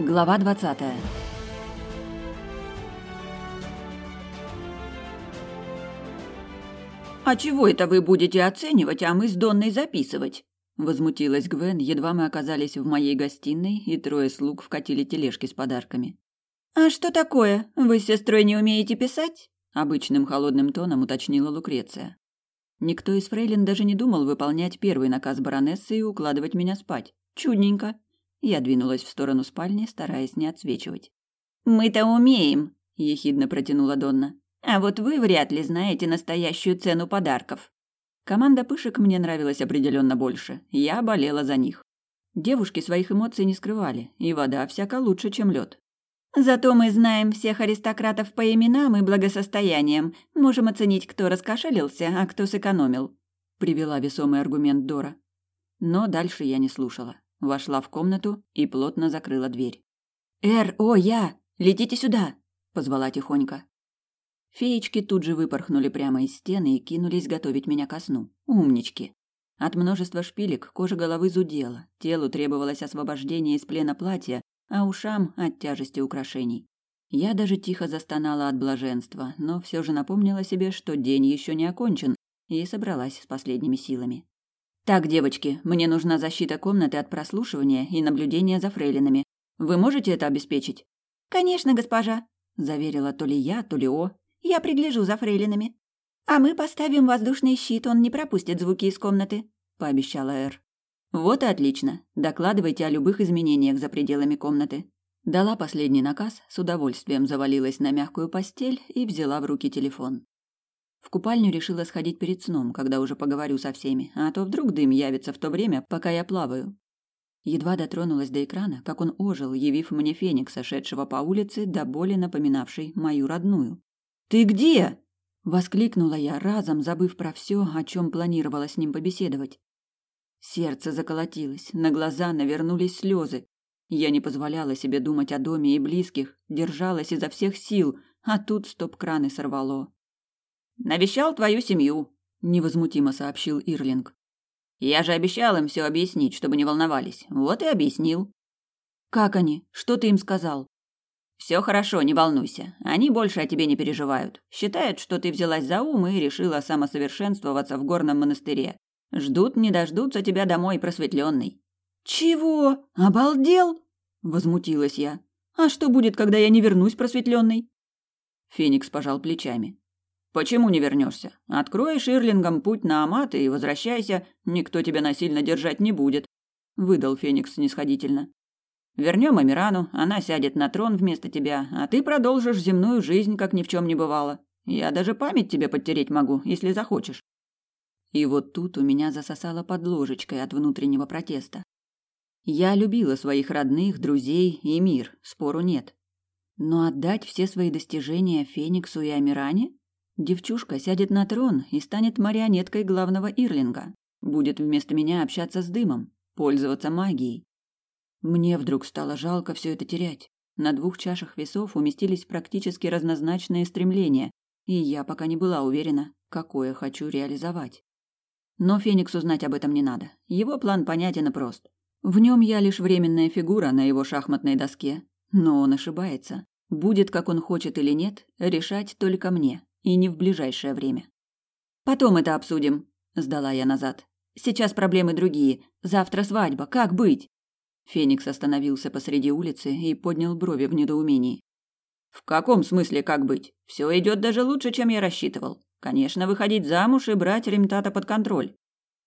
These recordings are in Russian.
Глава двадцатая. «А чего это вы будете оценивать, а мы с Донной записывать?» Возмутилась Гвен, едва мы оказались в моей гостиной, и трое слуг вкатили тележки с подарками. «А что такое? Вы с сестрой не умеете писать?» Обычным холодным тоном уточнила Лукреция. Никто из фрейлин даже не думал выполнять первый наказ баронессы и укладывать меня спать. Чудненько. Я двинулась в сторону спальни, стараясь не отсвечивать. «Мы-то умеем», — ехидно протянула Донна. «А вот вы вряд ли знаете настоящую цену подарков». Команда пышек мне нравилась определенно больше. Я болела за них. Девушки своих эмоций не скрывали, и вода всяко лучше, чем лед. Зато мы знаем всех аристократов по именам и благосостояниям, можем оценить, кто раскошелился, а кто сэкономил», — привела весомый аргумент Дора. Но дальше я не слушала. Вошла в комнату и плотно закрыла дверь. «Эр, о, я! Летите сюда!» — позвала тихонько. Феечки тут же выпорхнули прямо из стены и кинулись готовить меня ко сну. Умнички. От множества шпилек кожа головы зудела, телу требовалось освобождение из плена платья, а ушам от тяжести украшений. Я даже тихо застонала от блаженства, но все же напомнила себе, что день еще не окончен, и собралась с последними силами. «Так, девочки, мне нужна защита комнаты от прослушивания и наблюдения за фрейлинами. Вы можете это обеспечить?» «Конечно, госпожа», – заверила то ли я, то ли О. «Я пригляжу за фрейлинами». «А мы поставим воздушный щит, он не пропустит звуки из комнаты», – пообещала Эр. Вот и отлично. Докладывайте о любых изменениях за пределами комнаты. Дала последний наказ, с удовольствием завалилась на мягкую постель и взяла в руки телефон. В купальню решила сходить перед сном, когда уже поговорю со всеми, а то вдруг дым явится в то время, пока я плаваю. Едва дотронулась до экрана, как он ожил, явив мне феникса, шедшего по улице, до боли напоминавшей мою родную. «Ты где?» – воскликнула я, разом забыв про все, о чем планировала с ним побеседовать. Сердце заколотилось, на глаза навернулись слезы. Я не позволяла себе думать о доме и близких, держалась изо всех сил, а тут стоп-краны сорвало. «Навещал твою семью», — невозмутимо сообщил Ирлинг. «Я же обещал им все объяснить, чтобы не волновались. Вот и объяснил». «Как они? Что ты им сказал?» «Все хорошо, не волнуйся. Они больше о тебе не переживают. Считают, что ты взялась за ум и решила самосовершенствоваться в горном монастыре. Ждут, не дождутся тебя домой просветленный. Чего? Обалдел? Возмутилась я. А что будет, когда я не вернусь просветленный? Феникс пожал плечами. Почему не вернешься? Откроешь Ирлингам путь на Амат и возвращайся, никто тебя насильно держать не будет, выдал Феникс снисходительно. Вернем Амирану, она сядет на трон вместо тебя, а ты продолжишь земную жизнь, как ни в чем не бывало. Я даже память тебе подтереть могу, если захочешь. И вот тут у меня засосало под ложечкой от внутреннего протеста. Я любила своих родных, друзей и мир, спору нет. Но отдать все свои достижения Фениксу и Амиране? Девчушка сядет на трон и станет марионеткой главного Ирлинга. Будет вместо меня общаться с дымом, пользоваться магией. Мне вдруг стало жалко все это терять. На двух чашах весов уместились практически разнозначные стремления, и я пока не была уверена, какое хочу реализовать. Но Фениксу знать об этом не надо. Его план понятен и прост. В нем я лишь временная фигура на его шахматной доске. Но он ошибается. Будет, как он хочет или нет, решать только мне, и не в ближайшее время. «Потом это обсудим», – сдала я назад. «Сейчас проблемы другие. Завтра свадьба. Как быть?» Феникс остановился посреди улицы и поднял брови в недоумении. «В каком смысле как быть? Все идет даже лучше, чем я рассчитывал. Конечно, выходить замуж и брать Ремтата под контроль.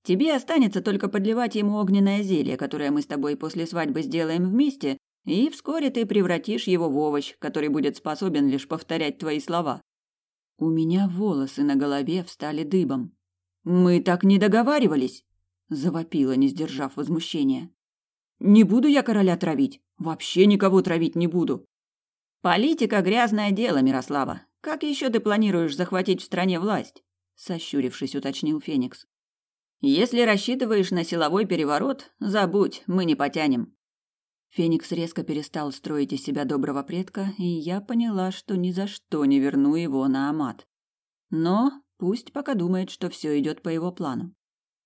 Тебе останется только подливать ему огненное зелье, которое мы с тобой после свадьбы сделаем вместе, и вскоре ты превратишь его в овощ, который будет способен лишь повторять твои слова. У меня волосы на голове встали дыбом. Мы так не договаривались, завопила, не сдержав возмущения. Не буду я короля травить, вообще никого травить не буду. Политика грязное дело, Мирослава. Как еще ты планируешь захватить в стране власть? сощурившись, уточнил Феникс. Если рассчитываешь на силовой переворот, забудь, мы не потянем. Феникс резко перестал строить из себя доброго предка, и я поняла, что ни за что не верну его на Амат. Но пусть пока думает, что все идет по его плану.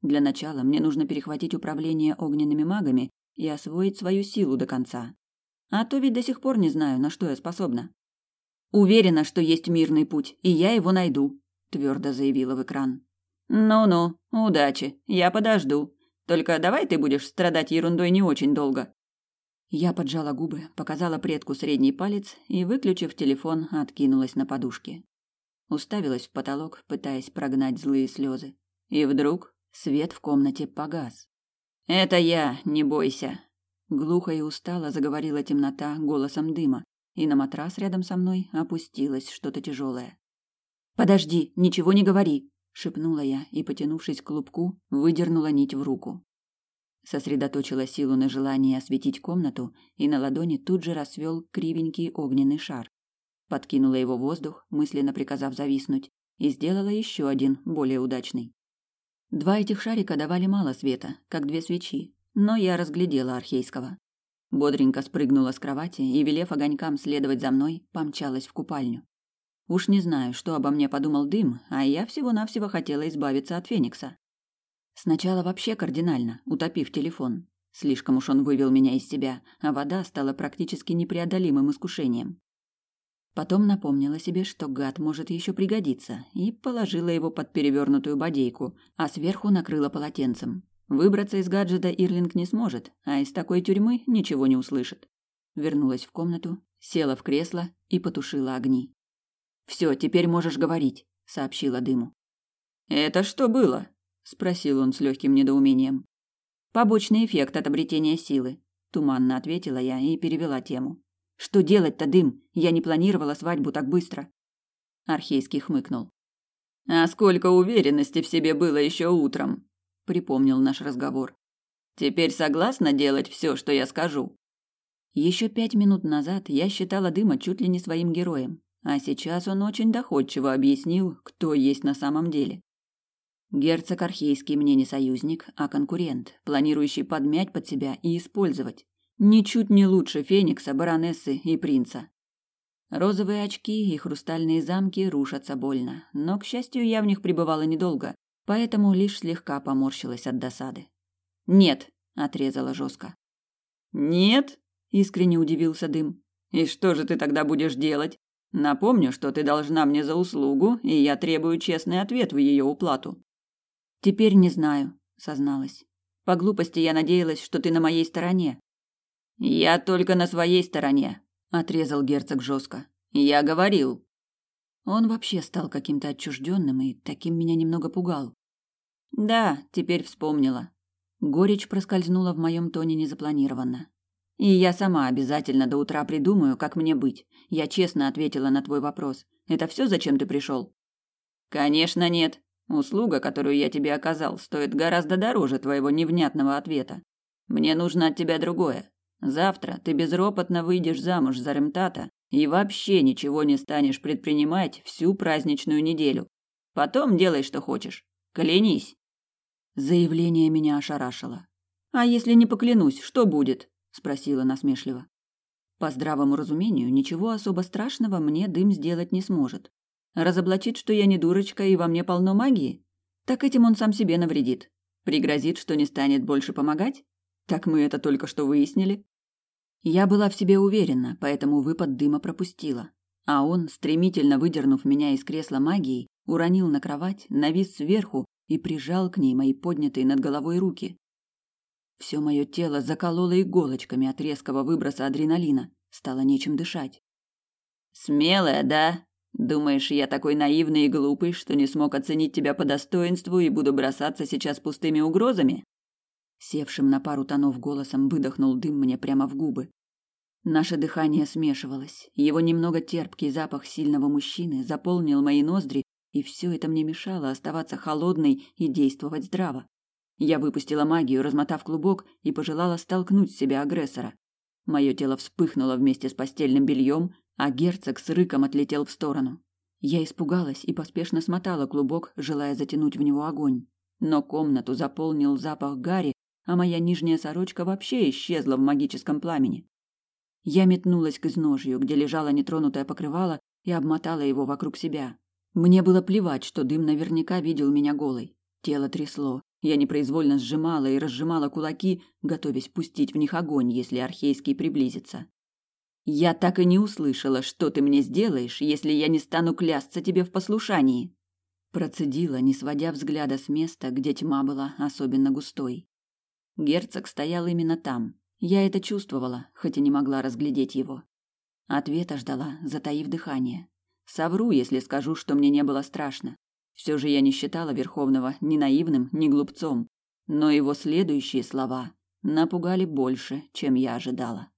Для начала мне нужно перехватить управление огненными магами и освоить свою силу до конца. А то ведь до сих пор не знаю, на что я способна. Уверена, что есть мирный путь, и я его найду, твердо заявила в экран. Ну-ну, удачи, я подожду. Только давай ты будешь страдать ерундой не очень долго. Я поджала губы, показала предку средний палец и, выключив телефон, откинулась на подушке. Уставилась в потолок, пытаясь прогнать злые слезы. И вдруг свет в комнате погас. «Это я, не бойся!» Глухо и устало заговорила темнота голосом дыма, и на матрас рядом со мной опустилось что-то тяжелое. «Подожди, ничего не говори!» шепнула я и, потянувшись к клубку, выдернула нить в руку. Сосредоточила силу на желании осветить комнату, и на ладони тут же расцвел кривенький огненный шар. Подкинула его в воздух, мысленно приказав зависнуть, и сделала еще один, более удачный. Два этих шарика давали мало света, как две свечи, но я разглядела архейского. Бодренько спрыгнула с кровати и, велев огонькам следовать за мной, помчалась в купальню. Уж не знаю, что обо мне подумал дым, а я всего-навсего хотела избавиться от Феникса. Сначала вообще кардинально, утопив телефон. Слишком уж он вывел меня из себя, а вода стала практически непреодолимым искушением. Потом напомнила себе, что гад может еще пригодиться, и положила его под перевернутую бодейку, а сверху накрыла полотенцем. Выбраться из гаджета Ирлинг не сможет, а из такой тюрьмы ничего не услышит. Вернулась в комнату, села в кресло и потушила огни. Все, теперь можешь говорить, сообщила дыму. Это что было? Спросил он с легким недоумением. Побочный эффект от обретения силы, туманно ответила я и перевела тему. Что делать-то, дым? Я не планировала свадьбу так быстро. Архейский хмыкнул. А сколько уверенности в себе было еще утром, припомнил наш разговор. Теперь согласна делать все, что я скажу. Еще пять минут назад я считала дыма чуть ли не своим героем, а сейчас он очень доходчиво объяснил, кто есть на самом деле. Герцог Архейский мне не союзник, а конкурент, планирующий подмять под себя и использовать. Ничуть не лучше Феникса, баронессы и принца. Розовые очки и хрустальные замки рушатся больно, но, к счастью, я в них пребывала недолго, поэтому лишь слегка поморщилась от досады. «Нет», — отрезала жестко. «Нет?» — искренне удивился Дым. «И что же ты тогда будешь делать?» Напомню, что ты должна мне за услугу, и я требую честный ответ в ее уплату. Теперь не знаю, созналась. По глупости я надеялась, что ты на моей стороне. Я только на своей стороне, отрезал герцог жестко. Я говорил. Он вообще стал каким-то отчужденным и таким меня немного пугал. Да, теперь вспомнила. Горечь проскользнула в моем тоне незапланированно. И я сама обязательно до утра придумаю, как мне быть. Я честно ответила на твой вопрос. Это все, зачем ты пришел? Конечно, нет. Услуга, которую я тебе оказал, стоит гораздо дороже твоего невнятного ответа. Мне нужно от тебя другое. Завтра ты безропотно выйдешь замуж за Ремтата и вообще ничего не станешь предпринимать всю праздничную неделю. Потом делай, что хочешь. Клянись. Заявление меня ошарашило. А если не поклянусь, что будет? спросила насмешливо. По здравому разумению, ничего особо страшного мне дым сделать не сможет. Разоблачит, что я не дурочка и во мне полно магии? Так этим он сам себе навредит. Пригрозит, что не станет больше помогать? Так мы это только что выяснили. Я была в себе уверена, поэтому выпад дыма пропустила. А он, стремительно выдернув меня из кресла магией, уронил на кровать, навис сверху и прижал к ней мои поднятые над головой руки. Все мое тело закололо иголочками от резкого выброса адреналина. Стало нечем дышать. «Смелая, да? Думаешь, я такой наивный и глупый, что не смог оценить тебя по достоинству и буду бросаться сейчас пустыми угрозами?» Севшим на пару тонов голосом выдохнул дым мне прямо в губы. Наше дыхание смешивалось. Его немного терпкий запах сильного мужчины заполнил мои ноздри, и все это мне мешало оставаться холодной и действовать здраво. Я выпустила магию, размотав клубок, и пожелала столкнуть с себя агрессора. Мое тело вспыхнуло вместе с постельным бельем, а герцог с рыком отлетел в сторону. Я испугалась и поспешно смотала клубок, желая затянуть в него огонь. Но комнату заполнил запах гари, а моя нижняя сорочка вообще исчезла в магическом пламени. Я метнулась к изножью, где лежало нетронутое покрывало, и обмотала его вокруг себя. Мне было плевать, что дым наверняка видел меня голой. Тело трясло, я непроизвольно сжимала и разжимала кулаки, готовясь пустить в них огонь, если Архейский приблизится. Я так и не услышала, что ты мне сделаешь, если я не стану клясться тебе в послушании. Процедила, не сводя взгляда с места, где тьма была особенно густой. Герцог стоял именно там. Я это чувствовала, хоть и не могла разглядеть его. Ответа ждала, затаив дыхание. Совру, если скажу, что мне не было страшно. Все же я не считала Верховного ни наивным, ни глупцом. Но его следующие слова напугали больше, чем я ожидала.